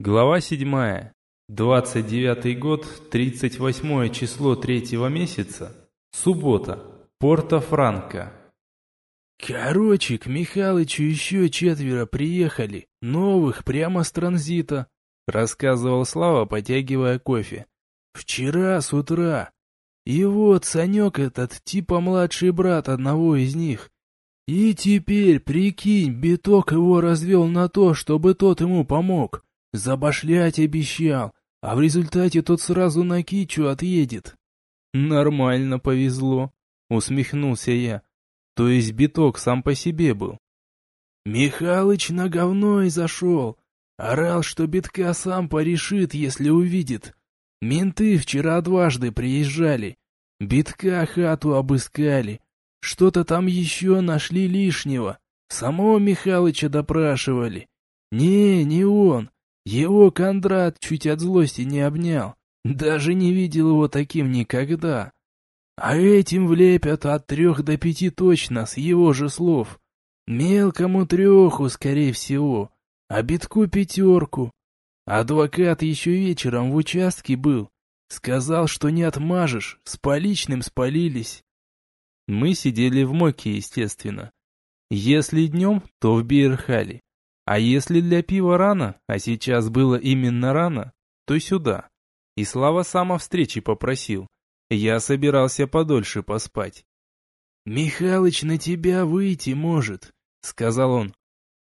Глава 7. 29 год, 38 число третьего месяца. Суббота. Порто-Франко. Короче, к Михалычу еще четверо приехали, новых, прямо с транзита, рассказывал Слава, потягивая кофе. Вчера с утра. И вот Санек этот, типа младший брат одного из них. И теперь, прикинь, биток его развел на то, чтобы тот ему помог. Забашлять обещал, а в результате тот сразу на кичу отъедет. Нормально повезло, усмехнулся я. То есть биток сам по себе был. Михалыч на говно и зашел. Орал, что битка сам порешит, если увидит. Менты вчера дважды приезжали. Битка хату обыскали. Что-то там еще нашли лишнего. Самого Михалыча допрашивали. Не, не он. Его Кондрат чуть от злости не обнял. Даже не видел его таким никогда. А этим влепят от трех до пяти точно, с его же слов. Мелкому треху, скорее всего, а битку пятерку. Адвокат еще вечером в участке был. Сказал, что не отмажешь, с поличным спалились. Мы сидели в моке, естественно. Если днем, то в Бейерхале. А если для пива рано, а сейчас было именно рано, то сюда. И Слава сам о встрече попросил. Я собирался подольше поспать. «Михалыч на тебя выйти может», — сказал он.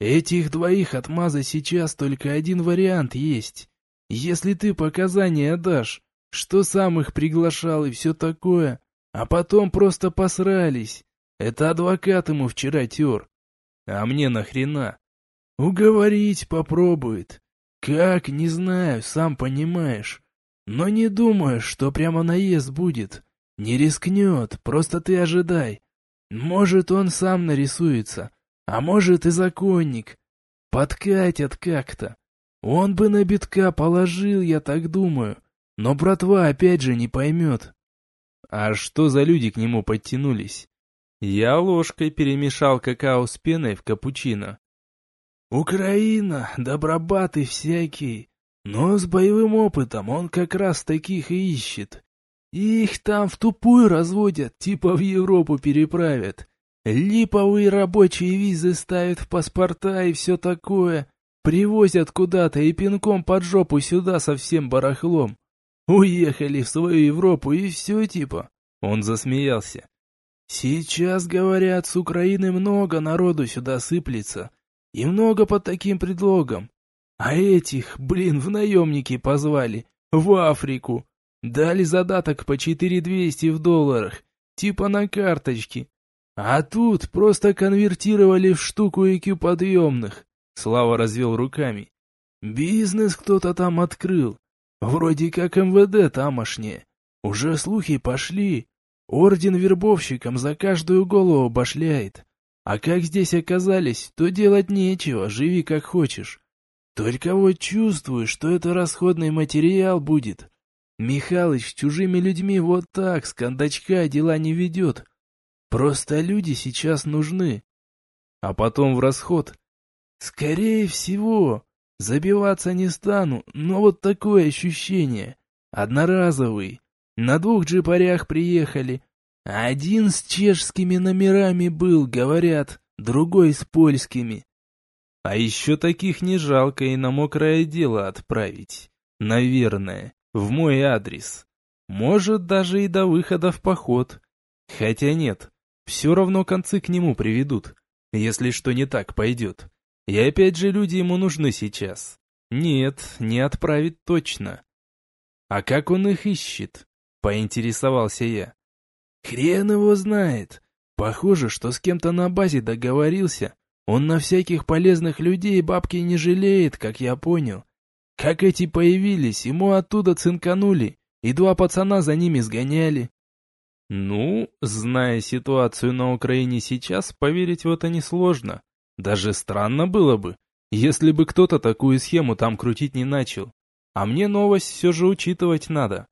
«Этих двоих отмаза сейчас только один вариант есть. Если ты показания дашь, что сам их приглашал и все такое, а потом просто посрались. Это адвокат ему вчера тер. А мне нахрена? Уговорить попробует. Как, не знаю, сам понимаешь. Но не думаю, что прямо наезд будет. Не рискнет, просто ты ожидай. Может, он сам нарисуется, а может и законник. Подкатят как-то. Он бы на битка положил, я так думаю. Но братва опять же не поймет. А что за люди к нему подтянулись? Я ложкой перемешал какао с пеной в капучино. Украина, добробаты всякие. Но с боевым опытом он как раз таких и ищет. Их там в тупую разводят, типа в Европу переправят. Липовые рабочие визы ставят в паспорта и все такое. Привозят куда-то и пинком под жопу сюда со всем барахлом. Уехали в свою Европу и все типа. Он засмеялся. Сейчас, говорят, с Украины много народу сюда сыплется. И много под таким предлогом. А этих, блин, в наемники позвали. В Африку. Дали задаток по 4200 в долларах. Типа на карточке. А тут просто конвертировали в штуку IQ подъемных. Слава развел руками. Бизнес кто-то там открыл. Вроде как МВД тамошнее. Уже слухи пошли. Орден вербовщикам за каждую голову башляет. А как здесь оказались, то делать нечего, живи как хочешь. Только вот чувствую, что это расходный материал будет. Михалыч с чужими людьми вот так, с кондачка дела не ведет. Просто люди сейчас нужны. А потом в расход. Скорее всего, забиваться не стану, но вот такое ощущение. Одноразовый. На двух джипарях приехали, один с чешскими номерами был, говорят, другой с польскими. А еще таких не жалко и на мокрое дело отправить. Наверное, в мой адрес. Может, даже и до выхода в поход. Хотя нет, все равно концы к нему приведут, если что не так пойдет. И опять же люди ему нужны сейчас. Нет, не отправит точно. А как он их ищет? Поинтересовался я. Хрен его знает. Похоже, что с кем-то на базе договорился. Он на всяких полезных людей бабки не жалеет, как я понял. Как эти появились, ему оттуда цинканули, и два пацана за ними сгоняли. Ну, зная ситуацию на Украине сейчас, поверить в это несложно. Даже странно было бы, если бы кто-то такую схему там крутить не начал. А мне новость все же учитывать надо.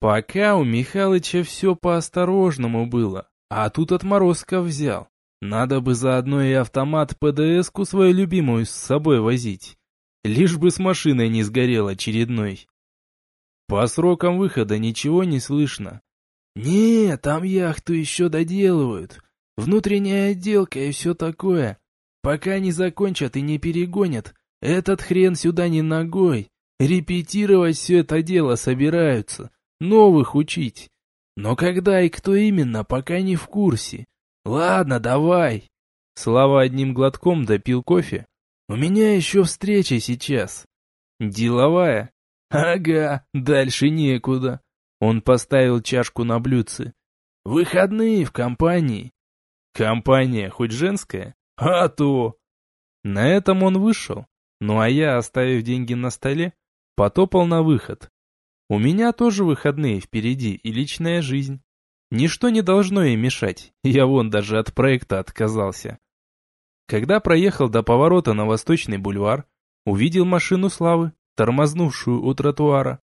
Пока у Михалыча все по-осторожному было, а тут отморозков взял. Надо бы заодно и автомат ПДС-ку свою любимую с собой возить. Лишь бы с машиной не сгорел очередной. По срокам выхода ничего не слышно. «Не, там яхту еще доделывают. Внутренняя отделка и все такое. Пока не закончат и не перегонят, этот хрен сюда не ногой. Репетировать все это дело собираются, новых учить. Но когда и кто именно, пока не в курсе. Ладно, давай». Слава одним глотком допил кофе. «У меня еще встреча сейчас». «Деловая?» «Ага, дальше некуда». Он поставил чашку на блюдце. «Выходные в компании». «Компания хоть женская?» «А то!» На этом он вышел. Ну а я, оставив деньги на столе, потопал на выход. У меня тоже выходные впереди и личная жизнь. Ничто не должно ей мешать, я вон даже от проекта отказался. Когда проехал до поворота на Восточный бульвар, увидел машину Славы, тормознувшую у тротуара.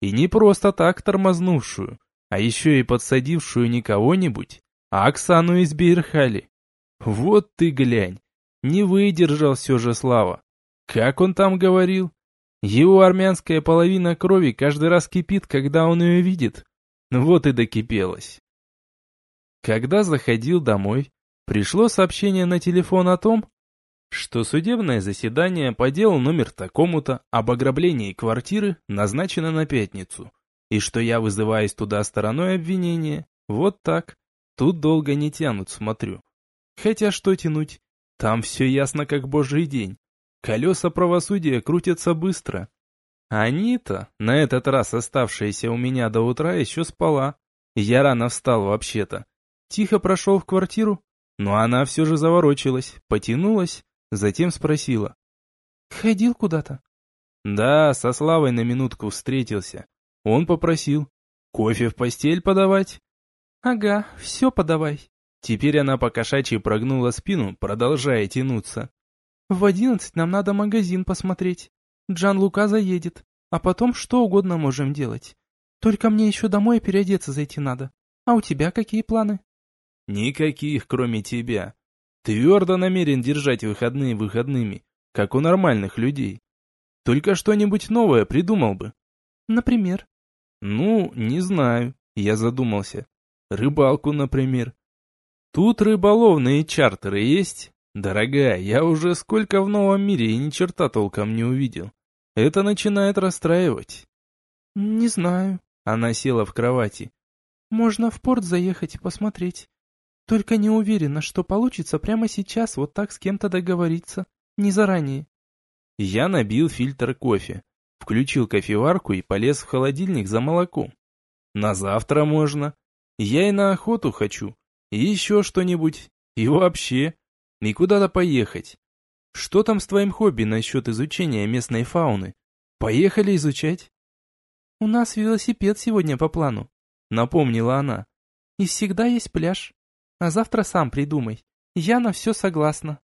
И не просто так тормознувшую, а еще и подсадившую не кого-нибудь, а Оксану из Бейрхали. Вот ты глянь, не выдержал все же Слава. Как он там говорил? Его армянская половина крови каждый раз кипит, когда он ее видит. Вот и докипелась. Когда заходил домой, пришло сообщение на телефон о том, что судебное заседание по делу номер такому-то об ограблении квартиры назначено на пятницу, и что я вызываюсь туда стороной обвинения. Вот так. Тут долго не тянут, смотрю. Хотя что тянуть? Там все ясно, как божий день. Колеса правосудия крутятся быстро. Анита, на этот раз оставшаяся у меня до утра, еще спала. Я рано встал вообще-то. Тихо прошел в квартиру, но она все же заворочилась, потянулась, Затем спросила. «Ходил куда-то?» «Да, со Славой на минутку встретился. Он попросил. Кофе в постель подавать?» «Ага, все подавай». Теперь она по кошачьи прогнула спину, продолжая тянуться. «В одиннадцать нам надо магазин посмотреть. Джан Лука заедет, а потом что угодно можем делать. Только мне еще домой переодеться зайти надо. А у тебя какие планы?» «Никаких, кроме тебя. Твердо намерен держать выходные выходными, как у нормальных людей. Только что-нибудь новое придумал бы. Например? Ну, не знаю, я задумался. Рыбалку, например. Тут рыболовные чартеры есть? Дорогая, я уже сколько в новом мире и ни черта толком не увидел. Это начинает расстраивать. Не знаю. Она села в кровати. Можно в порт заехать и посмотреть. Только не уверена, что получится прямо сейчас вот так с кем-то договориться, не заранее. Я набил фильтр кофе, включил кофеварку и полез в холодильник за молоком. На завтра можно. Я и на охоту хочу. И еще что-нибудь. И вообще. И куда-то поехать. Что там с твоим хобби насчет изучения местной фауны? Поехали изучать? У нас велосипед сегодня по плану, напомнила она. И всегда есть пляж. А завтра сам придумай. Я на все согласна.